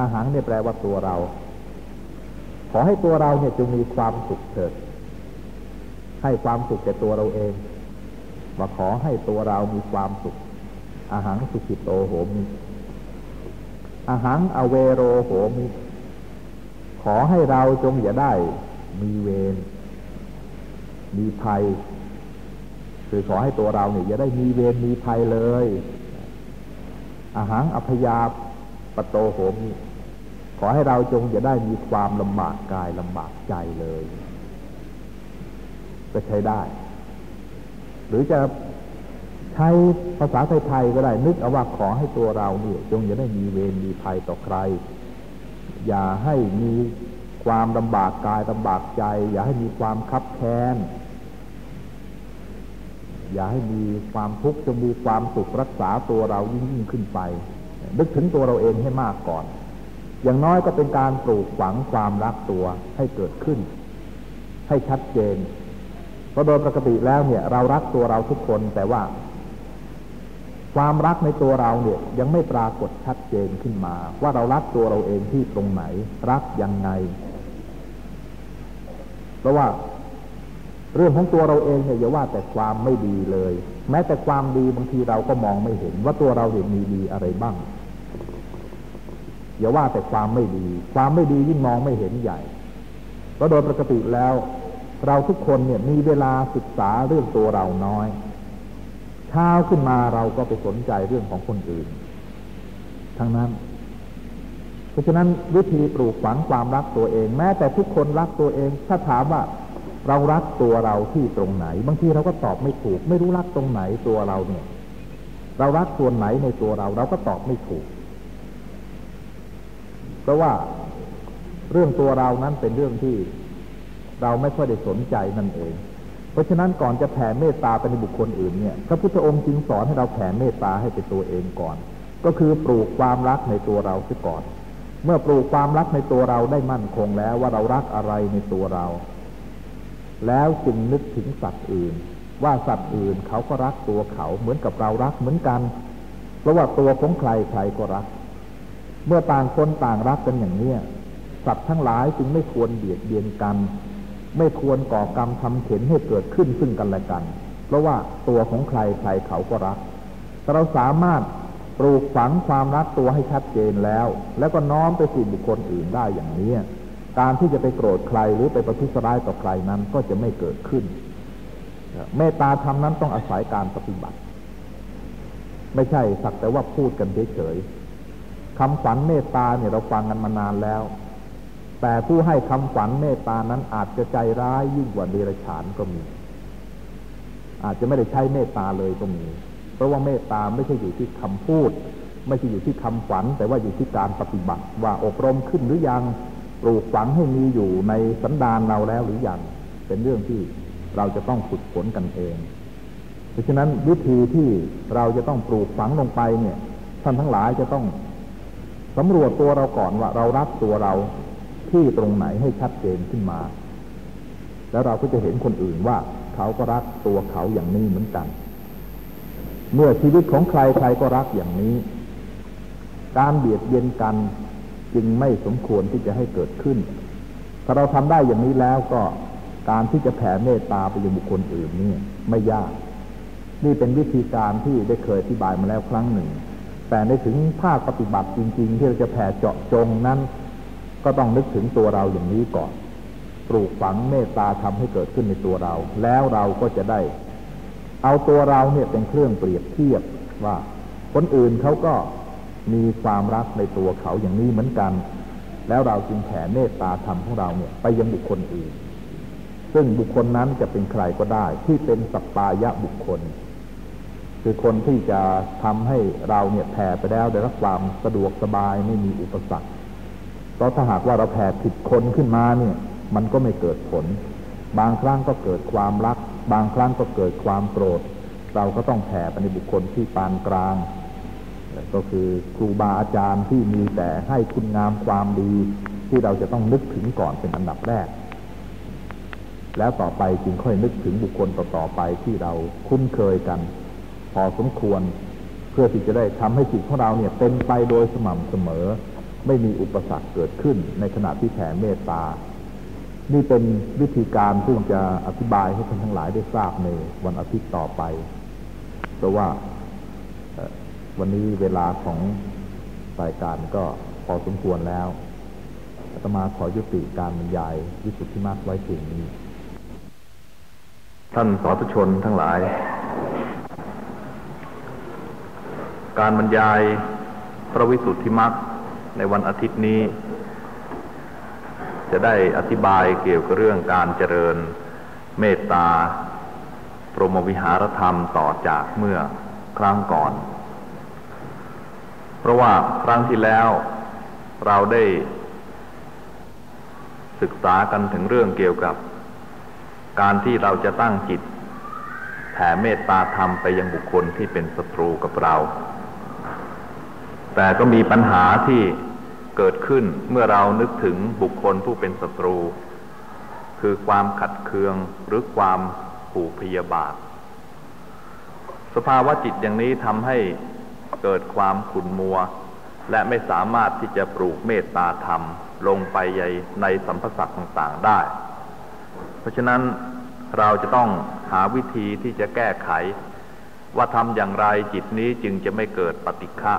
อาหารเนี่ยแปลว่าตัวเรา ขอให้ตัวเราเนี่ยจงมีความสุขเถิด ให้ความสุขแก่ตัวเราเองว่าขอให้ตัวเรามีความสุข อาหารสุขิโตโหมิอาหารอเวโรโหมิขอให้เราจงอย่าได้ มีเวร มีภัย คือขอให้ตัวเราเนี่ยอย่าได้มีเวร มีภัยเลย อาหารอพยา ปโตโหมิขอให้เราจงอย่าได้มีความลำบากกายลำบากใจเลย ก็ใช้ได้ หรือจะใช้ภาษาไทยๆก็ได้ นึกเอาว่าขอให้ตัวเราเนี่ยจงอย่าได้มีเวรมีภัยต่อใคร อย่าให้มีความลำบากกายลำบากใจ อย่าให้มีความคับแค้นอย่าให้มีความทุกข์จงมีความสุขรักษาตัวเรายิ่งยิ่งขึ้นไป นึกถึงตัวเราเองให้มากก่อน อย่างน้อยก็เป็นการปลูกฝังความรักตัวให้เกิดขึ้น ให้ชัดเจน เพราะโดยปกติแล้วเนี่ย เรารักตัวเราทุกคนแต่ว่า ความรักในตัวเราเนี่ย ยังไม่ปรากฏชัดเจนขึ้นมา ว่าเรารักตัวเราเองที่ตรงไหน รักยังไง เพราะว่าเรื่องของตัวเราเองเนี่ยอย่าว่าแต่ความไม่ดีเลย แม้แต่ความดีบางทีเราก็มองไม่เห็นว่าตัวเราเด็มีดีอะไรบ้าง อย่าว่าแต่ความไม่ดี ความไม่ดียิ่งมองไม่เห็นใหญ่เพราะโดยปกติแล้ว เราทุกคนเนี่ยมีเวลาศึกษาเรื่องตัวเราน้อยเช้าขึ้นมาเราก็ไปสนใจเรื่องของคนอื่น ทั้งนั้น เพราะฉะนั้นวิธีปลูกฝังความรักตัวเอง แม้แต่ทุกคนรักตัวเอง ถ้าถามว่าเรารักตัวเราที่ตรงไหน บางทีเราก็ตอบไม่ถูก ไม่รู้รักตรงไหนตัวเราเนี่ย เรารักส่วนไหนในตัวเรา เราก็ตอบไม่ถูก เพราะว่าเรื่องตัวเรานั้นเป็นเรื่องที่เราไม่ค่อยได้สนใจนั่นเอง เพราะฉะนั้นก่อนจะแผ่เมตตาไปในบุคคลอื่นเนี่ย พระพุทธองค์จึงสอนให้เราแผ่เมตตาให้เป็นตัวเองก่อน ก็คือปลูกความรักในตัวเราเสียก่อน เมื่อปลูกความรักในตัวเราได้มั่นคงแล้วว่าเรารักอะไรในตัวเรา แล้วจึงนึกถึงสัตว์อื่น ว่าสัตว์อื่นเขาก็รักตัวเขาเหมือนกับเรารักเหมือนกัน เพราะว่าตัวของใครใครก็รัก เมื่อต่างคนต่างรักกันอย่างเนี้ยสัตว์ทั้งหลายจึงไม่ควรเบียดเบียนกัน ไม่ควรก่อกรรมทำเข็นให้เกิดขึ้นซึ่งกันและกัน เพราะว่าตัวของใครใครเขาก็รักเราสามารถปลูกฝังความรักตัวให้ชัดเจนแล้ว แล้วก็น้อมไปสู่บุคคลอื่นได้อย่างนี้การที่จะไปโกรธใครหรือไปประทุษร้ายต่อใครนั้นก็จะไม่เกิดขึ้นเมตตาธรรมนั้นต้องอาศัยการปฏิบัติ ไม่ใช่สักแต่ว่าพูดกันเฉยๆ คำฝันเมตตาเนี่ยเราฟังกันมานานแล้ว แต่ผู้ให้คำฝันเมตตานั้นอาจจะใจร้ายยิ่งกว่าเดรัจฉานก็มี อาจจะไม่ได้ใช้เมตตาเลยก็มี เพราะว่าเมตตาไม่ใช่อยู่ที่คำพูด ไม่ใช่อยู่ที่คำฝัน แต่ว่าอยู่ที่การปฏิบัติ ว่าอบรมขึ้นหรือยังปลูกฝังให้มีอยู่ในสันดานเราแล้วหรือยังเป็นเรื่องที่เราจะต้องฝึกฝนกันเอง เพราะฉะนั้นวิธีที่เราจะต้องปลูกฝังลงไปเนี่ยท่านทั้งหลายจะต้อง สำรวจตัวเราก่อนว่าเรารักตัวเราที่ตรงไหนให้ชัดเจนขึ้นมา แล้วเราก็จะเห็นคนอื่นว่าเขาก็รักตัวเขาอย่างนี้เหมือนกัน เมื่อชีวิตของใครใครก็รักอย่างนี้ การเบียดเบียนกันจึงไม่สมควรที่จะให้เกิดขึ้น ถ้าเราทำได้อย่างนี้แล้วก็การที่จะแผ่เมตตาไปยังบุคคลอื่นนี่ไม่ยาก นี่เป็นวิธีการที่ได้เคยอธิบายมาแล้วครั้งหนึ่ง แต่ในถึงภาคปฏิบัติจริง ๆ ที่เราจะแผ่เจาะจงนั้น ก็ต้องนึกถึงตัวเราอย่างนี้ก่อน ปลูกฝังเมตตาทำให้เกิดขึ้นในตัวเรา แล้วเราก็จะได้ เอาตัวเราเนี่ยเป็นเครื่องเปรียบเทียบว่า คนอื่นเขาก็มีความรักในตัวเขาอย่างนี้เหมือนกัน แล้วเราจึงแผ่เมตตาธรรมของเราเนี่ยไปยังบุคคลอื่น ซึ่งบุคคลนั้นจะเป็นใครก็ได้ที่เป็นสัปปายะบุคคล คือคนที่จะทำให้เราเนี่ยแผ่ไปแล้วได้รับความสะดวกสบายไม่มีอุปสรรค เพราะถ้าหากว่าเราแผ่ผิดคนขึ้นมาเนี่ย มันก็ไม่เกิดผล บางครั้งก็เกิดความรัก บางครั้งก็เกิดความโกรธ เราก็ต้องแผ่ไปในบุคคลที่ปานกลาง ก็คือครูบาอาจารย์ที่มีแต่ให้คุณงามความดี ที่เราจะต้องนึกถึงก่อนเป็นอันดับแรก แล้วต่อไปจึงค่อยนึกถึงบุคคลต่อๆไปที่เราคุ้นเคยกัน พอสมควร เพื่อที่จะได้ทำให้จิตของเราเนี่ยเป็นไปโดยสม่ำเสมอ ไม่มีอุปสรรคเกิดขึ้นในขณะที่แผ่เมตตา นี่เป็นวิธีการซึ่งจะอธิบายให้ท่านทั้งหลายได้ทราบในวันอาทิตย์ต่อไปเพราะว่าวันนี้เวลาของรายการก็พอสมควรแล้วอาตมาขอยุติการบรรยายวิสุทธิมรรคไว้เพียงนี้ ท่านสาธุชนทั้งหลาย การบรรยายพระวิสุทธิมรรคในวันอาทิตย์นี้ จะได้อธิบายเกี่ยวกับเรื่องการเจริญเมตตา พรหมวิหารธรรมต่อจากเมื่อครั้งก่อน เพราะว่าครั้งที่แล้วเราได้ศึกษากันถึงเรื่องเกี่ยวกับการที่เราจะตั้งจิตแผ่เมตตาธรรมไปยังบุคคลที่เป็นศัตรูกับเรา แต่ก็มีปัญหาที่เกิดขึ้นเมื่อเรานึกถึงบุคคลผู้เป็นศัตรู คือความขัดเคืองหรือความผูกพยาบาท สภาวะจิตอย่างนี้ทำให้เกิดความขุ่นมัว และไม่สามารถที่จะปลูกเมตตาธรรมลงไปในสัมพสัตต่างๆได้ เพราะฉะนั้นเราจะต้องหาวิธีที่จะแก้ไข ว่าทำอย่างไรจิตนี้จึงจะไม่เกิดปฏิฆะ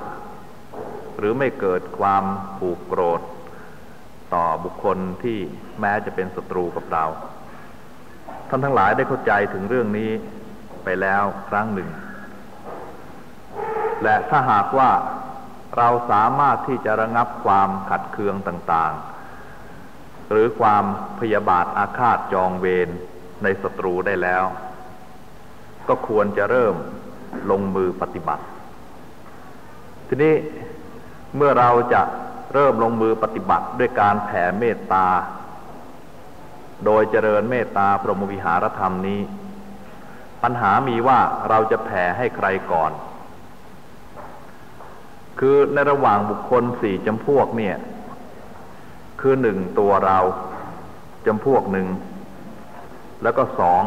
หรือไม่เกิดความผูกโกรธ ต่อบุคคลที่แม้จะเป็นศัตรูกับเรา ท่านทั้งหลายได้เข้าใจถึงเรื่องนี้ไปแล้วครั้งหนึ่ง และถ้าหากว่าเราสามารถที่จะระงับความขัดเคืองต่างๆ หรือความพยาบาทอาฆาตจองเวรในศัตรูได้แล้ว ก็ควรจะเริ่มลงมือปฏิบัติ ทีนี้ เมื่อเราจะเริ่มลงมือปฏิบัติด้วยการแผ่เมตตา โดยเจริญเมตตาพรหมวิหารธรรมนี้ ปัญหามีว่าเราจะแผ่ให้ใครก่อน คือในระหว่างบุคคลสี่จำพวกเนี่ย คือหนึ่งตัวเราจำพวกหนึ่ง แล้วก็สอง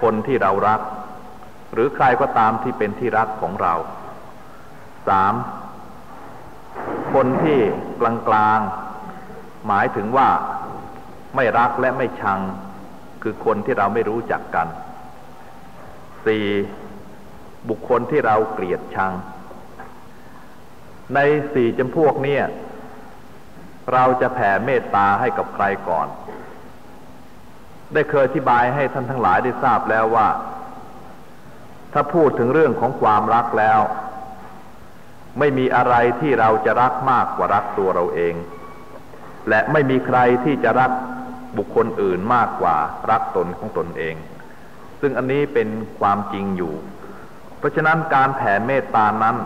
คนที่เรารัก หรือใครก็ตามที่เป็นที่รักของเราสาม คนที่กลางกลางหมายถึงว่าไม่รักและไม่ชัง คือคนที่เราไม่รู้จักกันสี่บุคคลที่เราเกลียดชัง ในสี่จำพวกนี้เราจะแผ่เมตตาให้กับใครก่อน ได้เคยอธิบายให้ท่านทั้งหลายได้ทราบแล้วว่า ถ้าพูดถึงเรื่องของความรักแล้ว ไม่มีอะไรที่เราจะรักมากกว่ารักตัวเราเอง และไม่มีใครที่จะรักบุคคลอื่นมากกว่ารักตนของตนเอง ซึ่งอันนี้เป็นความจริงอยู่ เพราะฉะนั้นการแผ่เมตตานั้น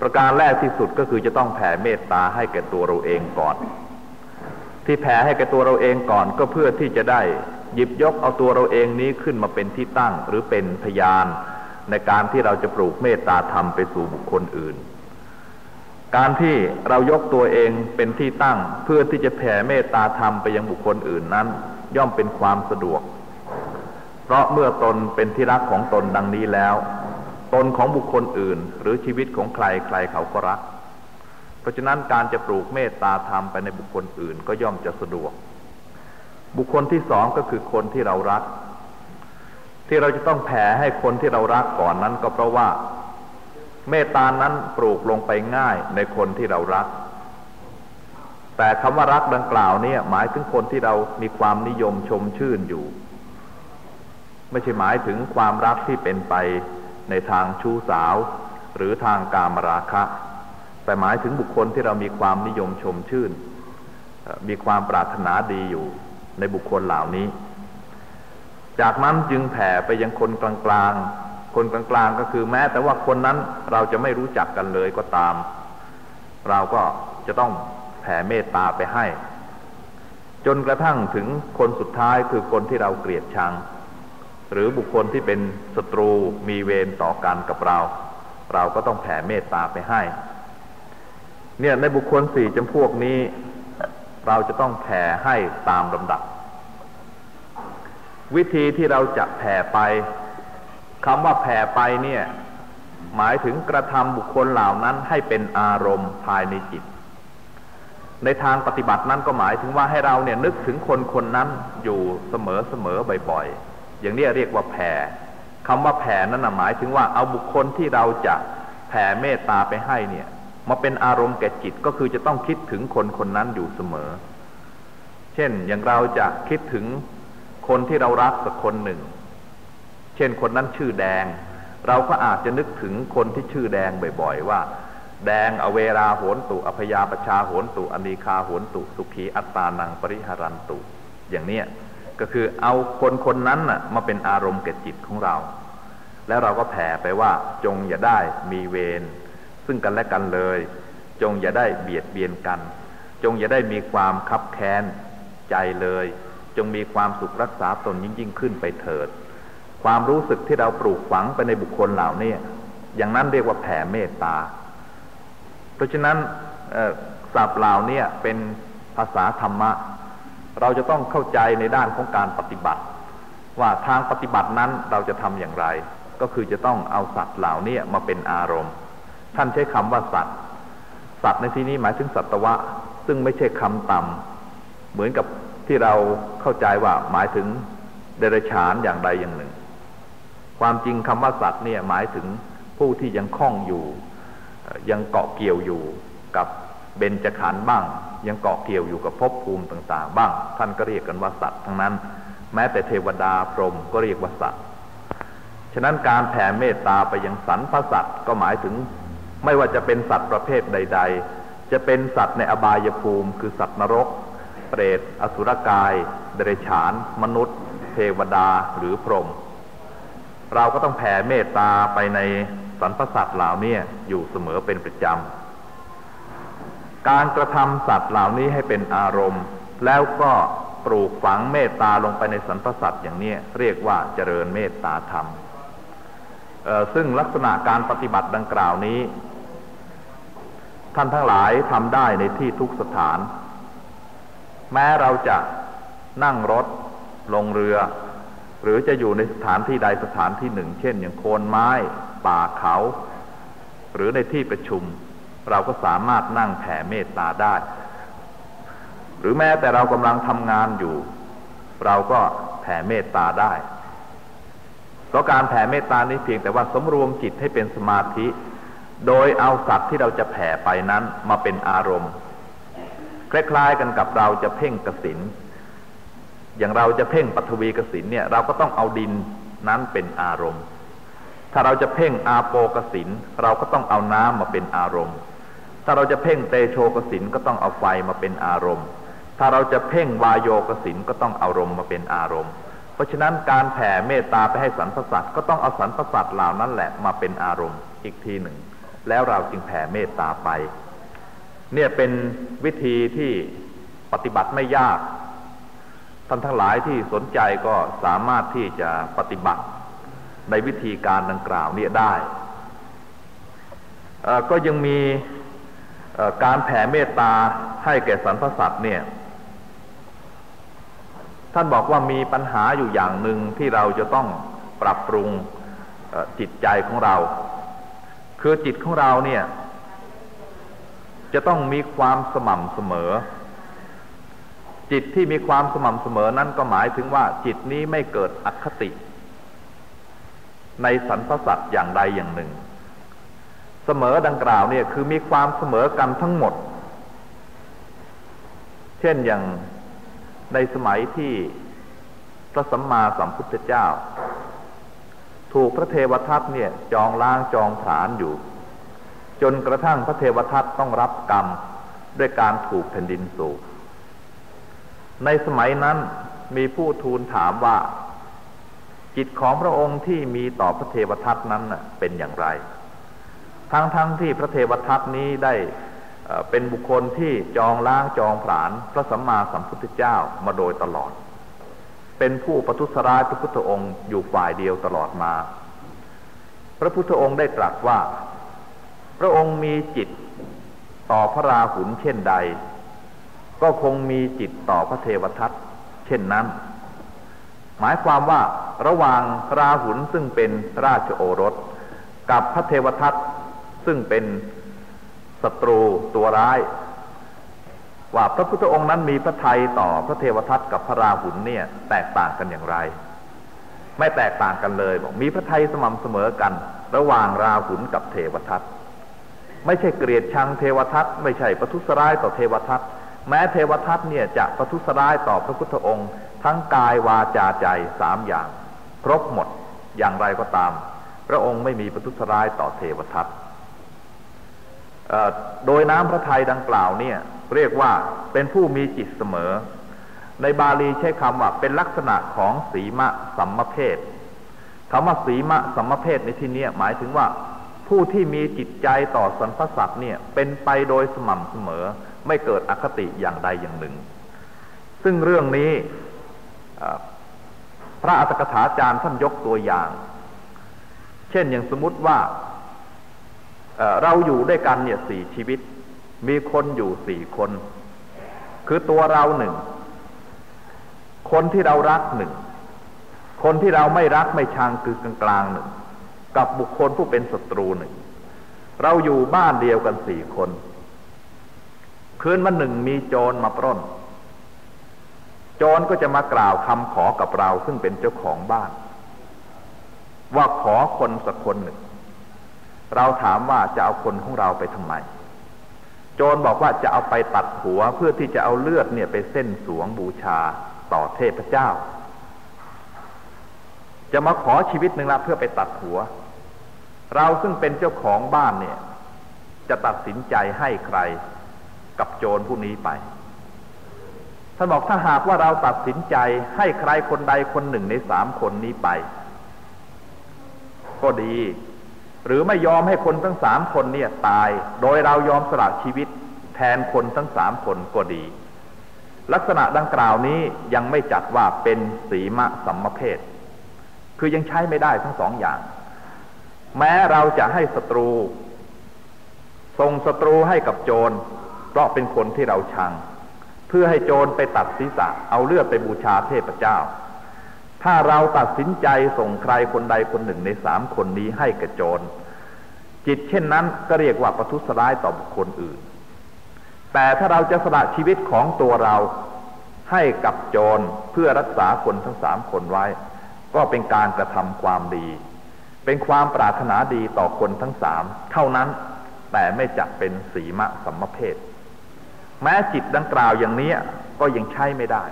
ประการแรกที่สุดก็คือจะต้องแผ่เมตตาให้แก่ตัวเราเองก่อน ที่แผ่ให้แก่ตัวเราเองก่อนก็เพื่อที่จะได้หยิบยกเอาตัวเราเองนี้ขึ้นมาเป็นที่ตั้งหรือเป็นพยาน ในการที่เราจะปลูกเมตตาธรรมไปสู่บุคคลอื่น การที่เรายกตัวเองเป็นที่ตั้งเพื่อที่จะแผ่เมตตาธรรมไปยังบุคคลอื่นนั้น ย่อมเป็นความสะดวก เพราะเมื่อตนเป็นที่รักของตนดังนี้แล้ว ตนของบุคคลอื่น หรือชีวิตของใครใครเขาก็รัก เพราะฉะนั้นการจะปลูกเมตตาธรรมไปในบุคคลอื่น ก็ย่อมจะสะดวก บุคคลที่สองก็คือคนที่เรารัก ที่เราจะต้องแผ่ให้คนที่เรารักก่อนนั้นก็เพราะว่า เมตตานั้นปลูกลงไปง่ายในคนที่เรารัก แต่คำว่ารักดังกล่าวเนี่ยหมายถึงคนที่เรามีความนิยมชมชื่นอยู่ ไม่ใช่หมายถึงความรักที่เป็นไปในทางชู้สาว หรือทางกามราคะ แต่หมายถึงบุคคลที่เรามีความนิยมชมชื่น มีความปรารถนาดีอยู่ในบุคคลเหล่านี้ จากนั้นจึงแผ่ไปยังคนกลางๆ คนกลางๆก็คือแม้แต่ว่าคนนั้นเราจะไม่รู้จักกันเลยก็ตาม เราก็จะต้องแผ่เมตตาไปให้ จนกระทั่งถึงคนสุดท้ายคือคนที่เราเกลียดชัง หรือบุคคลที่เป็นศัตรูมีเวรต่อกันกับเรา เราก็ต้องแผ่เมตตาไปให้ เนี่ยในบุคคลสี่จำพวกนี้ เราจะต้องแผ่ให้ตามลำดับ วิธีที่เราจะแผ่ไปคำว่าแผ่ไปเนี่ย หมายถึงกระทำบุคคลเหล่านั้นให้เป็นอารมณ์ภายในจิต ในทางปฏิบัตินั้นก็หมายถึงว่าให้เราเนี่ยนึกถึงคนคนนั้นอยู่เสมอเสมอบ่อยๆ อย่างนี้เรียกว่าแผ่คำว่าแผ่นั้นหมายถึงว่าเอาบุคคลที่เราจะแผ่เมตตาไปให้เนี่ย มาเป็นอารมณ์แก่จิตก็คือจะต้องคิดถึงคนคนนั้นอยู่เสมอ เช่นอย่างเราจะคิดถึง คนที่เรารักสักคนหนึ่ง เช่นคนนั้นชื่อแดง เราก็อาจจะนึกถึงคนที่ชื่อแดงบ่อย ๆ ว่า แดงอเวราโหนตุ อพยาปชาโหนตุ อนีคาโหนตุ สุขีอัตตานังปริหารันตุ อย่างเนี้ยก็คือเอาคนคนนั้นน่ะมาเป็นอารมณ์แก่จิตของเรา แล้วเราก็แผ่ไปว่าจงอย่าได้มีเวรซึ่งกันและกันเลย จงอย่าได้เบียดเบียนกัน จงอย่าได้มีความคับแค้นใจเลย จงมีความสุขรักษาตนยิ่งยิ่งขึ้นไปเถิด ความรู้สึกที่เราปลูกฝังไปในบุคคลเหล่านี้อย่างนั้นเรียกว่าแผ่เมตตา เพราะฉะนั้นศัพท์เหล่านี้เป็นภาษาธรรมะ เราจะต้องเข้าใจในด้านของการปฏิบัติ ว่าทางปฏิบัตินั้นเราจะทำอย่างไร ก็คือจะต้องเอาสัตว์เหล่านี้มาเป็นอารมณ์ ท่านใช้คำว่าสัตว์ สัตว์ในที่นี้หมายถึงสัตวะ ซึ่งไม่ใช่คำต่ำเหมือนกับ ที่เราเข้าใจว่าหมายถึงเดรัจฉานอย่างใดอย่างหนึ่ง ความจริงคำว่าสัตว์เนี่ยหมายถึงผู้ที่ยังคล้องอยู่ ยังเกาะเกี่ยวอยู่กับเบญจขันธ์บ้าง ยังเกาะเกี่ยวอยู่กับภพภูมิต่าง ๆ บ้าง ท่านก็เรียกกันว่าสัตว์ทั้งนั้น แม้แต่เทวดาพรหมก็เรียกว่าสัตว์ฉะนั้นการแผ่เมตตาไปยังสรรพสัตว์ก็หมายถึง ไม่ว่าจะเป็นสัตว์ประเภทใด ๆ จะเป็นสัตว์ในอบายภูมิ คือสัตว์นรก เปรต อสุรกาย เดรัจฉาน มนุษย์ เทวดาหรือพรหมเราก็ต้องแผ่เมตตาไปในสรรพสัตว์เหล่านี้อยู่เสมอเป็นประจำ การกระทำสัตว์เหล่านี้ให้เป็นอารมณ์ แล้วก็ปลูกฝังเมตตาลงไปในสรรพสัตว์อย่างนี้เรียกว่าเจริญเมตตาธรรม ซึ่งลักษณะการปฏิบัติดังกล่าวนี้ ท่านทั้งหลายทำได้ในที่ทุกสถาน แม้เราจะนั่งรถลงเรือ หรือจะอยู่ในสถานที่ใดสถานที่หนึ่ง เช่น อย่างโคนไม้ ป่าเขา หรือในที่ประชุม เราก็สามารถนั่งแผ่เมตตาได้ หรือแม้แต่เรากำลังทำงานอยู่ เราก็แผ่เมตตาได้เพราะการแผ่เมตตานี้เพียงแต่ว่าสมรวมจิตให้เป็นสมาธิ โดยเอาสัตว์ที่เราจะแผ่ไปนั้นมาเป็นอารมณ์ คล้ายๆ กันกับเราจะเพ่งกสินอย่างเราจะเพ่งปัทวีกสินเนี่ยเราก็ต้องเอาดินนั้นเป็นอารมณ์ ถ้าเราจะเพ่งอาโปกสินเราก็ต้องเอาน้ำมาเป็นอารมณ์ ถ้าเราจะเพ่งเตโชกสินก็ต้องเอาไฟมาเป็นอารมณ์ ถ้าเราจะเพ่งวายโยกสินก็ต้องเอารมมาเป็นอารมณ์ เพราะฉะนั้นการแผ่เมตตาไปให้สรรพสัตว์ก็ต้องเอาสรรพสัตว์เหล่านั้นแหละมาเป็นอารมณ์อีกทีหนึ่ง แล้วเราจึงแผ่เมตตาไป เนี่ยเป็นวิธีที่ปฏิบัติไม่ยาก ท่านทั้งหลายที่สนใจก็สามารถที่จะปฏิบัติในวิธีการดังกล่าวเนี่ยได้ ก็ยังมีการแผ่เมตตาให้แก่สรรพสัตว์เนี่ย ท่านบอกว่ามีปัญหาอยู่อย่างหนึ่งที่เราจะต้องปรับปรุงจิตใจของเรา คือจิตของเราเนี่ย จะต้องมีความสม่ำเสมอ จิตที่มีความสม่ำเสมอนั้นก็หมายถึงว่า จิตนี้ไม่เกิดอคติ ในสรรพสัตว์อย่างใดอย่างหนึ่ง เสมอดังกล่าวเนี่ยคือมีความเสมอกันทั้งหมด เช่นอย่างในสมัยที่พระสัมมาสัมพุทธเจ้า ถูกพระเทวทัตเนี่ยจองล้างจองผานอยู่ จนกระทั่งพระเทวทัตต้องรับกรรมด้วยการถูกแผ่นดินสูบในสมัยนั้นมีผู้ทูลถามว่า จิตของพระองค์ที่มีต่อพระเทวทัตนั้นเป็นอย่างไร ทั้งๆทที่พระเทวทัตนี้ได้เป็นบุคคลที่จองล้างจองผลาญพระสัมมาสัมพุทธเจ้ามาโดยตลอด เป็นผู้ประทุษร้ายพระพุทธองค์อยู่ฝ่ายเดียวตลอดมา พระพุทธองค์ได้ตรัสว่า พระองค์มีจิตต่อพระราหุลเช่นใด ก็คงมีจิตต่อพระเทวทัตเช่นนั้น หมายความว่าระหว่างราหุลซึ่งเป็นราชโอรส กับพระเทวทัตซึ่งเป็นศัตรูตัวร้าย ว่าพระพุทธองค์นั้นมีพระทัยต่อพระเทวทัตกับพระราหุลเนี่ย แตกต่างกันอย่างไร ไม่แตกต่างกันเลยบอกมีพระทัยสม่ำเสมอกัน ระหว่างราหุลกับเทวทัต ไม่ใช่เกลียดชังเทวทัตไม่ใช่ประทุษร้ายต่อเทวทัตแม้เทวทัตเนี่ยจะประทุษร้ายต่อพระพุทธองค์ ทั้งกายวาจาใจสามอย่าง ครบหมดอย่างไรก็ตาม พระองค์ไม่มีประทุษร้ายต่อเทวทัตโดยน้ำพระทัยดังกล่าวเนี่ยเรียกว่าเป็นผู้มีจิตเสมอ ในบาลีใช้คำว่าเป็นลักษณะของสีมะสัมมเพศคำว่าสีมะสัมมเพศในที่นี้หมายถึงว่า ผู้ที่มีจิตใจต่อสรรพสัตว์เนี่ยเป็นไปโดยสม่ำเสมอ ไม่เกิดอคติอย่างใดอย่างหนึ่ง ซึ่งเรื่องนี้พระอัตถกถาจารย์ท่านยกตัวอย่าง เช่นอย่างสมมติว่าเราอยู่ด้วยกันเนี่ยสี่ชีวิต มีคนอยู่สี่คน คือตัวเราหนึ่ง คนที่เรารักหนึ่ง คนที่เราไม่รักไม่ชังคือกลางกลางหนึ่ง กับบุคคลผู้เป็นศัตรูหนึ่ง เราอยู่บ้านเดียวกันสี่คน คืนวันหนึ่งมีโจรมาปล้น โจรก็จะมากล่าวคำขอกับเราซึ่งเป็นเจ้าของบ้าน ว่าขอคนสักคนหนึ่ง เราถามว่าจะเอาคนของเราไปทำไม โจรบอกว่าจะเอาไปตัดหัวเพื่อที่จะเอาเลือดเนี่ยไปเส้นสวงบูชาต่อเทพเจ้าจะมาขอชีวิตหนึ่งละเพื่อไปตัดหัว เราซึ่งเป็นเจ้าของบ้านเนี่ย จะตัดสินใจให้ใครกับโจรผู้นี้ไปท่านบอกถ้าหากว่าเราตัดสินใจให้ใครคนใดคนหนึ่งในสามคนนี้ไป ก็ดี หรือไม่ยอมให้คนทั้งสามคนเนี่ยตาย โดยเรายอมสละชีวิตแทนคนทั้งสามคนก็ดี ลักษณะดังกล่าวนี้ยังไม่จัดว่าเป็นสีมะสัมมเพศคือยังใช้ไม่ได้ทั้งสองอย่าง แม้เราจะให้ศัตรูส่งศัตรูให้กับโจร เพราะเป็นคนที่เราชัง เพื่อให้โจรไปตัดศีรษะ เอาเลือดไปบูชาเทพเจ้า ถ้าเราตัดสินใจส่งใครคนใดคนหนึ่งในสามคนนี้ให้กระโจร จิตเช่นนั้นก็เรียกว่าประทุษร้ายต่อบุคคลอื่น แต่ถ้าเราจะสละชีวิตของตัวเราให้กับโจรเพื่อรักษาคนทั้งสามคนไว้ ก็เป็นการกระทำความดี เป็นความปรารถนาดีต่อคนทั้งสามเท่านั้น แต่ไม่จักเป็นสีมะสัมมเพศแม้จิตดังกล่าวอย่างนี้ก็ยังใช้ไม่ได้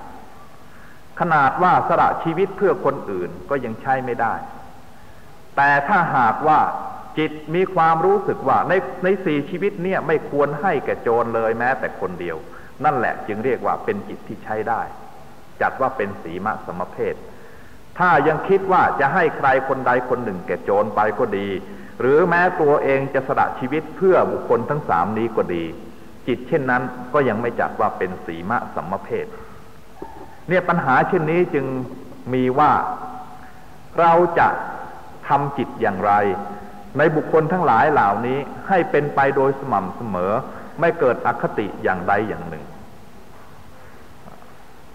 ขนาดว่าสละชีวิตเพื่อคนอื่นก็ยังใช้ไม่ได้ แต่ถ้าหากว่าจิตมีความรู้สึกว่าในในสี่ชีวิตเนี่ยไม่ควรให้แก่โจรเลยแม้แต่คนเดียว นั่นแหละจึงเรียกว่าเป็นจิตที่ใช้ได้ จัดว่าเป็นสีมะสมเพศ ถ้ายังคิดว่าจะให้ใครคนใดคนหนึ่งแก่โจรไปก็ดี หรือแม้ตัวเองจะสละชีวิตเพื่อบุคคลทั้งสามนี้ก็ดี จิตเช่นนั้นก็ยังไม่จัดว่าเป็นสีมะสัมเพศเนี่ยปัญหาเช่นนี้จึงมีว่าเราจะทำจิตอย่างไร ในบุคคลทั้งหลายเหล่านี้ให้เป็นไปโดยสม่ำเสมอ ไม่เกิดอคติอย่างใดอย่างหนึ่ง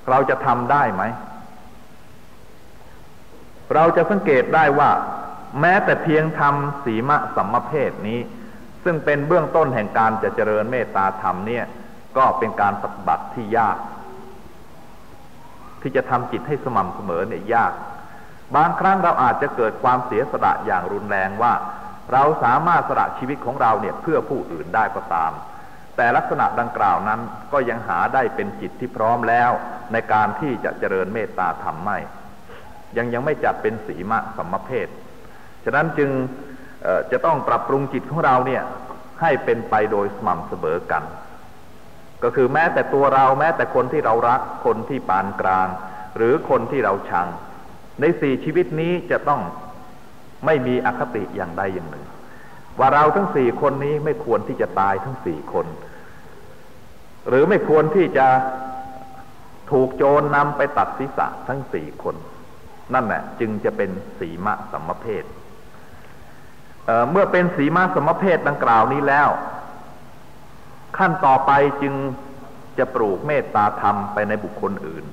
เราจะทำได้ไหม เราจะสังเกตได้ว่า แม้แต่เพียงทำสีมะสัมมเพศนี้ ซึ่งเป็นเบื้องต้นแห่งการจะเจริญเมตตาธรรมเนี่ย ก็เป็นการปฏิบัติที่ยาก ที่จะทำจิตให้สม่ำเสมอเนี่ยยาก บางครั้งเราอาจจะเกิดความเสียสละอย่างรุนแรงว่า เราสามารถสละชีวิตของเราเนี่ยเพื่อผู้อื่นได้ก็ตามแต่ลักษณะดังกล่าวนั้นก็ยังหาได้เป็นจิตที่พร้อมแล้ว ในการที่จะเจริญเมตตาธรรมไม่ ยังยังไม่จัดเป็นสีมะสัมมเพศฉะนั้นจึงจะต้องปรับปรุงจิตของเราเนี่ยให้เป็นไปโดยสม่ำเสมอกัน ก็คือแม้แต่ตัวเราแม้แต่คนที่เรารักคนที่ปานกลาง หรือคนที่เราชัง ในสี่ชีวิตนี้จะต้องไม่มีอคติอย่างใดอย่างหนึ่ง ว่าเราทั้งสี่คนนี้ไม่ควรที่จะตายทั้งสี่คน หรือไม่ควรที่จะถูกโจรนำไปตัดศีรษะทั้งสี่คน นั่นแหละจึงจะเป็นสีมะสัมมเพศเเมื่อเป็นสีมะสัมมเพศดังกล่าวนี้แล้ว ขั้นต่อไปจึงจะปลูกเมตตาธรรมไปในบุคคลอื่น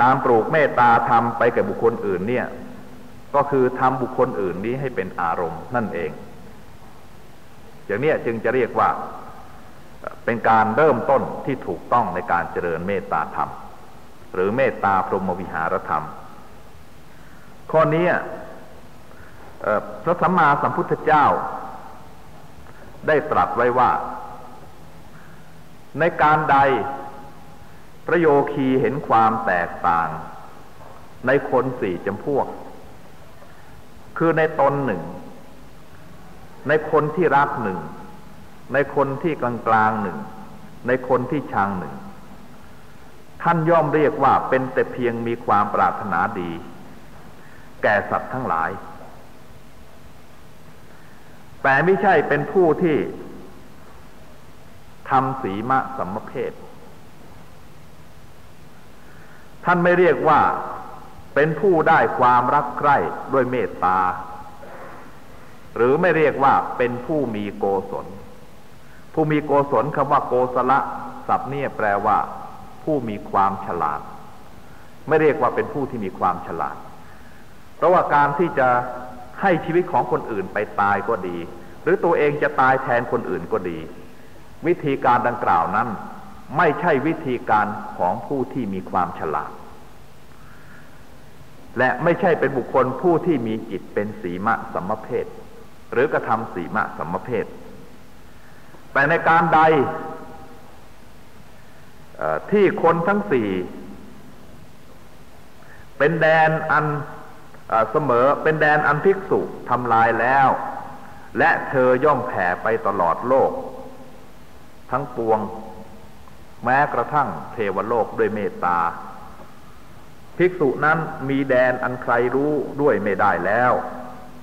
การปลูกเมตตาธรรมไปก่บุคคลอื่นเนี่ย ก็คือทำบุคคลอื่นนี้ให้เป็นอารมณ์นั่นเอง อย่างนี้จึงจะเรียกว่าเป็นการเริ่มต้นที่ถูกต้องในการเจริญเมตตาธรรม หรือเมตตาพรหมวิหารธรรม ข้อนี้พระสัมมาสัมพุทธเจ้า ได้ตรัสไว้ว่า ในการใดพระโยคีเห็นความแตกต่าง ในคนสี่จำพวก คือในตนหนึ่ง ในคนที่รักหนึ่ง ในคนที่กลางกลางหนึ่ง ในคนที่ชังหนึ่ง ท่านย่อมเรียกว่าเป็นแต่เพียงมีความปรารถนาดี แก่สัตว์ทั้งหลาย แต่ไม่ใช่เป็นผู้ที่ทำสีมะสัมมเพศท่านไม่เรียกว่าเป็นผู้ได้ความรักใคร่ด้วยเมตตา หรือไม่เรียกว่าเป็นผู้มีโกศล ผู้มีโกศลคำว่าโกศละศัพท์เนี่ยแปลว่า ผู้มีความฉลาด ไม่เรียกว่าเป็นผู้ที่มีความฉลาด เพราะว่าการที่จะให้ชีวิตของคนอื่นไปตายก็ดี หรือตัวเองจะตายแทนคนอื่นก็ดี วิธีการดังกล่าวนั้น ไม่ใช่วิธีการของผู้ที่มีความฉลาด และไม่ใช่เป็นบุคคลผู้ที่มีจิตเป็นสีมะสัมมเพศหรือกระทำสีมะสัมมเพศแต่ในการใด ที่คนทั้งสี่เป็นแดนอันเสมอเป็นแดนอันภิกษุทำลายแล้ว และเธอย่อมแผ่ไปตลอดโลก ทั้งปวง แม้กระทั่งเทวโลกด้วยเมตตา ภิกษุนั้นมีแดนอันใครรู้ด้วยไม่ได้แล้ว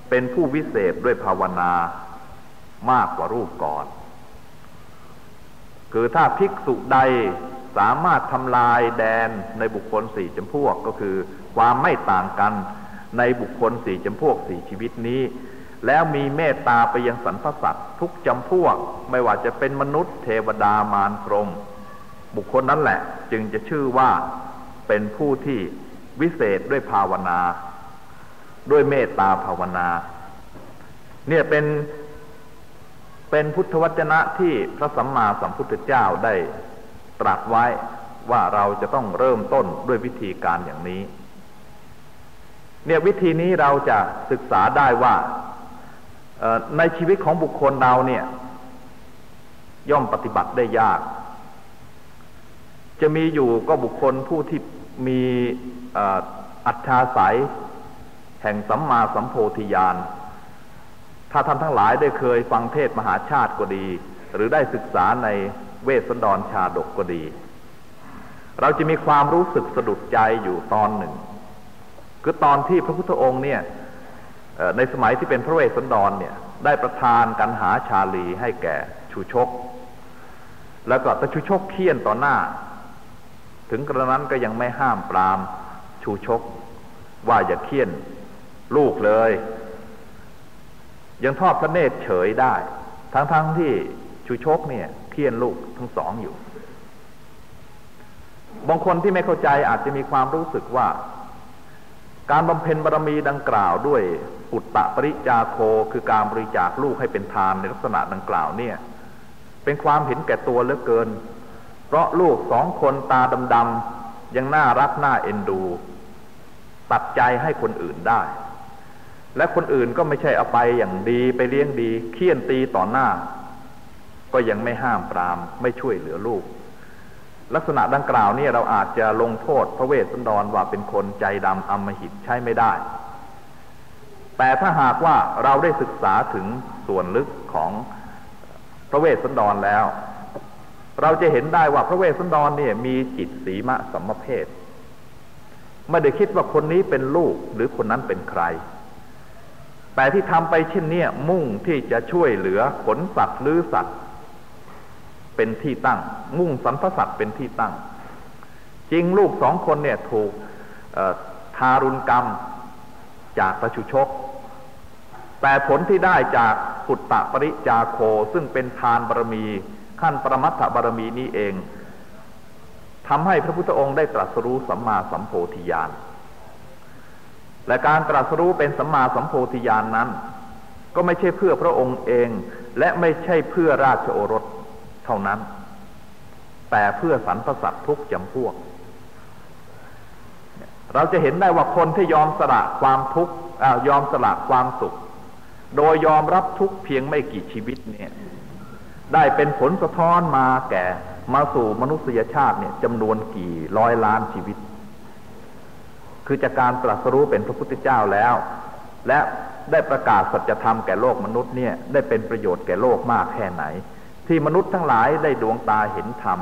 เป็นผู้วิเศษด้วยภาวนามากกว่ารูปก่อน คือถ้าภิกษุใด สามารถทำลายแดนในบุคคลสี่จำพวกก็คือความไม่ต่างกันในบุคคลสี่จำพวกสี่ชีวิตนี้ แล้วมีเมตตาไปยังสรรพสัตว์ทุกจำพวกไม่ว่าจะเป็นมนุษย์เทวดามารพรมบุคคลนั้นแหละจึงจะชื่อว่าเป็นผู้ที่วิเศษด้วยภาวนา ด้วยเมตตาภาวนา เนี่ยเป็นเป็นพุทธวจนะที่พระสัมมาสัมพุทธเจ้าได้ ตรัสไว้ว่าเราจะต้องเริ่มต้นด้วยวิธีการอย่างนี้ เนี่ยวิธีนี้เราจะศึกษาได้ว่าในชีวิตของบุคคลเราเนี่ย ย่อมปฏิบัติได้ยาก จะมีอยู่ก็บุคคลผู้ที่มีอัจฉาสัยแห่งสัมมาสัมโพธิญาณ ถ้าท่านทั้งหลายได้เคยฟังเทศมหาชาติก็ดี หรือได้ศึกษาใน เวสสันดรชาดกก็ดี เราจะมีความรู้สึกสะดุดใจอยู่ตอนหนึ่ง คือตอนที่พระพุทธองค์เนี่ยในสมัยที่เป็นพระเวสสันดรเนี่ย ได้ประทานกันหาชาลีให้แก่ชูชก แล้วก็ตะชูชกเคี่ยนต่อหน้า ถึงกระนั้นก็ยังไม่ห้ามปรามชูชก ว่าอย่าเคี่ยนลูกเลย ยังทอดพระเนตรเฉยได้ ทั้งๆทที่ชูชกเนี่ย เคี่ยนลูกทั้งสองอยู่ บางคนที่ไม่เข้าใจอาจจะมีความรู้สึกว่า การบำเพ็ญบารมีดังกล่าวด้วยอุตตะปริจาโคคือการบริจาคลูกให้เป็นทานในลักษณะดังกล่าวเนี่ย เป็นความเห็นแก่ตัวเหลือเกิน เพราะลูกสองคนตาดำๆยังน่ารักน่าเอ็นดู ตัดใจให้คนอื่นได้ และคนอื่นก็ไม่ใช่เอาไปอย่างดีไปเลี้ยงดีเคี่ยนตีต่อหน้า ก็ยังไม่ห้ามปรามไม่ช่วยเหลือลูก ลักษณะดังกล่าวนี่เราอาจจะลงโทษพระเวสสันดรว่าเป็นคนใจดำอมหิตใช้ไม่ได้ แต่ถ้าหากว่าเราได้ศึกษาถึงส่วนลึกของพระเวสสันดรแล้ว เราจะเห็นได้ว่าพระเวสสันดรเนี่ยมีจิตสีมะสัมมเพศไม่ได้คิดว่าคนนี้เป็นลูกหรือคนนั้นเป็นใคร แต่ที่ทำไปเช่นนี้มุ่งที่จะช่วยเหลือขนสัตว์หรือสัตว์ เป็นที่ตั้ง มุ่งสรรพสัตว์เป็นที่ตั้ง จริงลูกสองคนเนี่ยถูกทารุณกรรมจากประชุชก แต่ผลที่ได้จากปุตตะปริจาโคซึ่งเป็นทานบารมี ขั้นปรมัตถบารมีนี้เองทำให้พระพุทธองค์ได้ตรัสรู้สัมมาสัมโพธิญาณและการตรัสรู้เป็นสัมมาสัมโพธิญาณนนั้น ก็ไม่ใช่เพื่อพระองค์เอง และไม่ใช่เพื่อราชโอรส เท่านั้น แต่เพื่อสรรพสัตว์ทุกจำพวก เราจะเห็นได้ว่าคนที่ยอมสละความทุกข์ยอมสละความสุข โดยยอมรับทุกเพียงไม่กี่ชีวิตเนี่ย ได้เป็นผลสะท้อนมาแก่มาสู่มนุษยชาติเนี่ยจำนวนกี่ร้อยล้านชีวิต คือจากการตรัสรู้เป็นพระพุทธเจ้าแล้ว และได้ประกาศสัจธรรมแก่โลกมนุษย์เนี่ยได้เป็นประโยชน์แก่โลกมากแค่ไหน ที่มนุษย์ทั้งหลายได้ดวงตาเห็นธรรม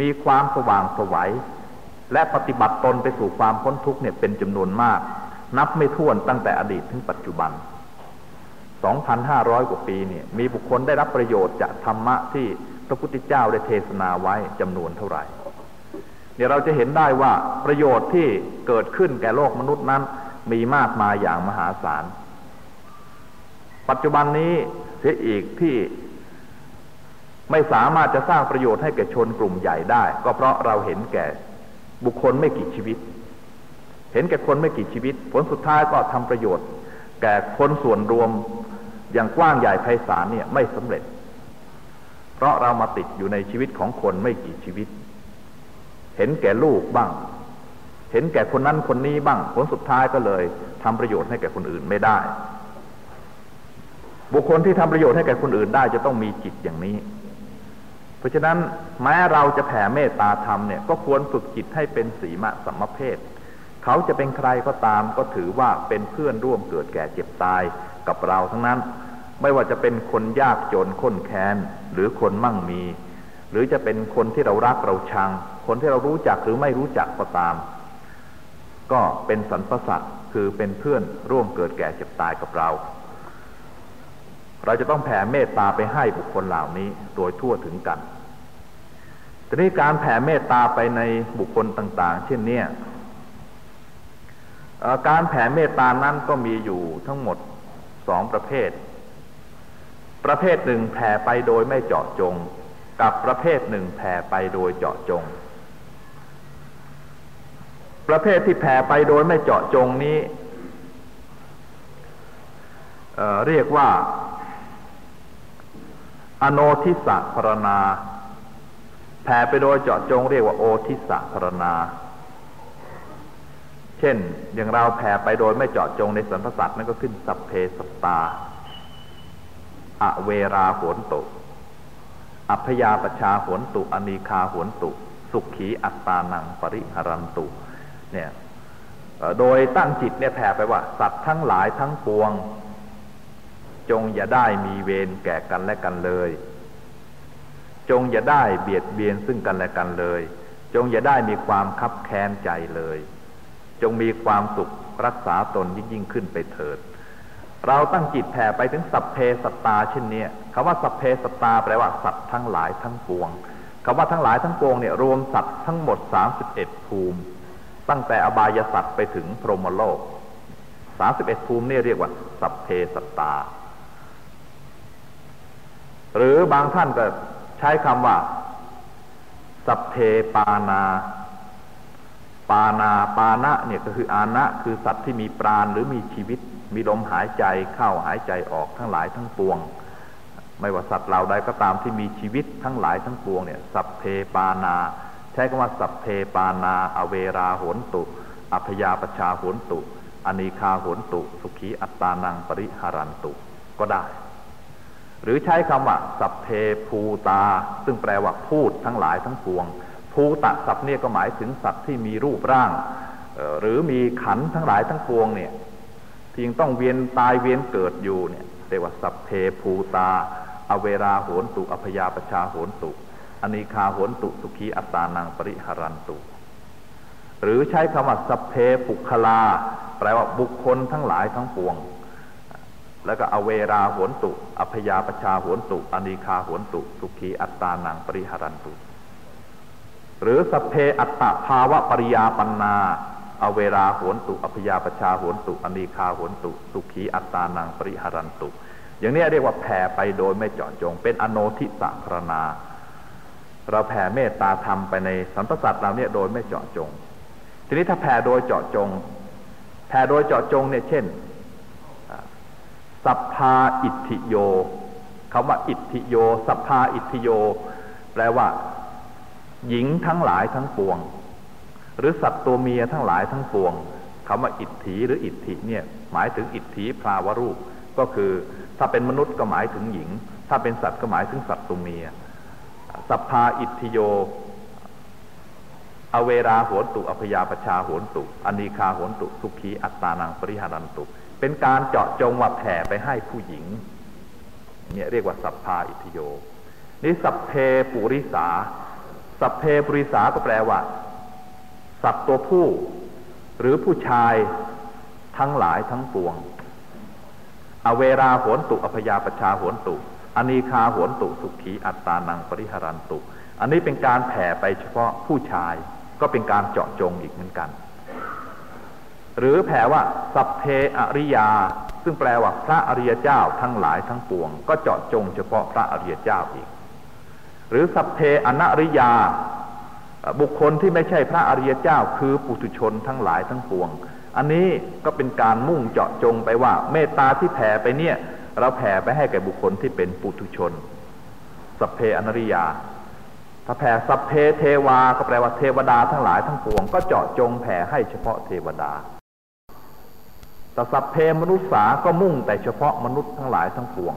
มีความสว่างสวัย และปฏิบัติตนไปสู่ความพ้นทุกข์เนี่ยเป็นจำนวนมาก นับไม่ถ้วนตั้งแต่อดีตถึงปัจจุบัน 2,500 กว่าปีเนี่ยมีบุคคลได้รับประโยชน์จากธรรมะที่พระพุทธเจ้าได้เทศนาไว้จำนวนเท่าไหร่เนี่ยเราจะเห็นได้ว่าประโยชน์ที่เกิดขึ้นแก่โลกมนุษย์นั้น มีมากมายอย่างมหาศาล ปัจจุบันนี้เสียอีกที่ ไม่สามารถจะสร้างประโยชน์ให้แก่ชนกลุ่มใหญ่ได้ ก็เพราะเราเห็นแก่บุคคลไม่กี่ชีวิต เห็นแก่คนไม่กี่ชีวิต ผลสุดท้ายก็ทำประโยชน์ แก่คนส่วนรวมอย่างกว้างใหญ่ไพศาลเนี่ยไม่สำเร็จ เพราะเรามาติดอยู่ในชีวิตของคนไม่กี่ชีวิต เห็นแก่ลูกบ้าง เห็นแก่คนนั้นคนนี้บ้าง ผลสุดท้ายก็เลยทำประโยชน์ให้แก่คนอื่นไม่ได้ บุคคลที่ทำประโยชน์ให้แก่คนอื่นได้จะต้องมีจิตอย่างนี้ ราะฉะนั้นแม้เราจะแผ่เมตตาธรรมเนี่ยก็ควรฝึกจิตให้เป็นสีมะสัมมเพศเขาจะเป็นใครก็ตามก็ถือว่าเป็นเพื่อนร่วมเกิดแก่เจ็บตายกับเราทั้งนั้น ไม่ว่าจะเป็นคนยากจนข้นแค้นหรือคนมั่งมี หรือจะเป็นคนที่เรารักเราชัง คนที่เรารู้จักหรือไม่รู้จักก็ตาม ก็เป็นสรรพสัตว์คือเป็นเพื่อนร่วมเกิดแก่เจ็บตายกับเราเราจะต้องแผ่เมตตาไปให้บุคคลเหล่านี้โดยทั่วถึงกัน ทีนี้การแผ่เมตตาไปในบุคคลต่าง ๆ เช่นนี้การแผ่เมตตานั้นก็มีอยู่ทั้งหมดสองประเภท ประเภทหนึ่งแผ่ไปโดยไม่เจาะจง กับประเภทหนึ่งแผ่ไปโดยเจาะจง ประเภทที่แผ่ไปโดยไม่เจาะจงนี้เเรียกว่า อโนทิสะพรณา แผ่ไปโดยเจาะจงเรียกว่าโอทิสะพรณา เช่นอย่างเราแผ่ไปโดยไม่เจาะจงในสรรพสัตว์นั่นก็ขึ้นสัพเพสัตตา อเวราโหนตุ อัพยาปชาโหนตุ อนีคาโหนตุ สุขีอัตตานังปริหรันตุ เนี่ยโดยตั้งจิตเนี่ยแผ่ไปว่า สัตว์ทั้งหลายทั้งปวง จงอย่าได้มีเวรแก่กันและกันเลย จงอย่าได้เบียดเบียนซึ่งกันและกันเลย จงอย่าได้มีความคับแค้นใจเลย จงมีความสุขรักษาตนยิ่งยิ่งขึ้นไปเถิด เราตั้งจิตแผ่ไปถึงสัพเพสตตาเช่นนี้คำว่าสัพเพสตตาแปลว่าสัตว์ทั้งหลายทั้งปวงคำว่าทั้งหลายทั้งปวงเนี่ยรวมสัตว์ทั้งหมดสามสิบเอ็ดภูมิ ตั้งแต่อบายสัตว์ไปถึงพรหมโลกสามสิบเอ็ดภูมินี่เรียกว่า สัพเพสตตา หรือบางท่านก็ ใช้คำว่า สัพเพปานา ปานาปานะเนี่ยก็คืออานะคือสัตว์ที่มีปราณหรือมีชีวิต มีลมหายใจเข้าหายใจออกทั้งหลายทั้งปวง ไม่ว่าสัตว์เหล่าใดก็ตามที่มีชีวิตทั้งหลายทั้งปวงเนี่ย สัพเพปานา ใช้คำว่า สัพเพปานา อเวราโหนตุ อัพยาปชาโหนตุอนีคาโหนตุ สุขีอัตตานังปริหารันตุก็ได้ หรือใช้คำว่า สัพเพภูตา ซึ่งแปลว่าพูดทั้งหลายทั้งปวง ภูตะสัพเนี่ยก็หมายถึงสัตว์ที่มีรูปร่าง หรือมีขันทั้งหลายทั้งปวงเนี่ยที่ยังต้องเวียนตายเวียนเกิดอยู่เนี่ยเรียกว่าสัพเพภูตา อเวราโหนตุ อพยาปชาโหนตุอนิคาโหนตุสุขีอัตตานังปริหารันตุ หรือใช้คำว่าสัพเพปุคลา แปลว่าบุคคลทั้งหลายทั้งปวง แล้วก็อเวราโหนตุอพยาปชาโหนตุ อนิคาโหนตุ สุขีอัตตานังปริหารันตุ หรือสเพอัตตภาวะปริยาปันนา อเวลาโหนตุอพยาปชาโหนตุ อนีคาโหนตุ สุขีอัตตานังปริหารันตุ อย่างนี้เรียกว่าแผ่ไปโดยไม่เจาะจง เป็นอโนทิสัพรณา เราแผ่เมตตาธรรมไปในสัมปสัตว์เราเนี่ยโดยไม่เจาะจง ทีนี้ถ้าแผ่โดยเจาะจง แผ่โดยเจาะจงเนี่ยเช่น สัพพาอิทธิโยคำว่าอิทธิโย สัพพาอิทธิโย แปลว่า หญิงทั้งหลายทั้งปวง หรือสัตว์ตัวเมียทั้งหลายทั้งปวงคำว่าอิทธิหรืออิทธิเนี่ย หมายถึงอิทธิพราวรูป ก็คือ ถ้าเป็นมนุษย์ก็หมายถึงหญิง ถ้าเป็นสัตว์ก็หมายถึงสัตว์ตัวเมีย สัพพาอิทธิโย อเวราโหนตุ อพยาปชาโหนตุ อนีคาโหนตุ สุขีอัตตานังปริหารันตุ เป็นการเจาะจงว่าแผ่ไปให้ผู้หญิงเนี่ยเรียกว่าสัพพาอิทโยนี่สัพเพปุริสา สัพเพปุริสาก็แปลว่า สัตว์ตัวผู้ หรือผู้ชายทั้งหลายทั้งปวง อเวราโหนตุอพยาปชาโหนตุอนีคาโหนตุสุขีอัตตานังปริหารันตุ อันนี้เป็นการแผ่ไปเฉพาะผู้ชาย ก็เป็นการเจาะจงอีกเหมือนกัน หรือแผ่ว่าสัพเพอริยา ซึ่งแปลว่าพระอริยเจ้าทั้งหลายทั้งปวง ก็เจาะจงเฉพาะพระอริยเจ้าอีก หรือสัพเพอนัริยา บุคคลที่ไม่ใช่พระอริยเจ้า คือปุถุชนทั้งหลายทั้งปวง อันนี้ก็เป็นการมุ่งเจาะจงไปว่า เมตตาที่แผ่ไปเนี่ย เราแผ่ไปให้แก่บุคคลที่เป็นปุถุชน สัพเพอนัริยาถ้าแผ่สัพเพเทวา ก็แปลว่าเทวดาทั้งหลายทั้งปวง ก็เจาะจงแผ่ให้เฉพาะเทวดา แต่สัพเพมนุษย์สาก็มุ่งแต่เฉพาะมนุษย์ทั้งหลายทั้งปวง